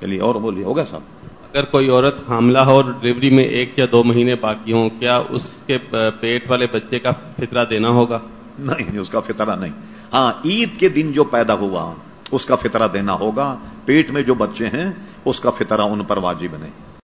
چلیے اور بولیے ہوگا صاحب اگر کوئی عورت حاملہ ہو اور ڈلیوری میں ایک یا دو مہینے باقی ہوں کیا اس کے پیٹ والے بچے کا فطرہ دینا ہوگا؟ نہیں اس کا فطرہ نہیں۔ ہاں عید کے دن جو پیدا ہوا اس کا فطرہ دینا ہوگا۔ پیٹ میں جو بچے ہیں اس کا فطرہ ان پر واجب نہیں۔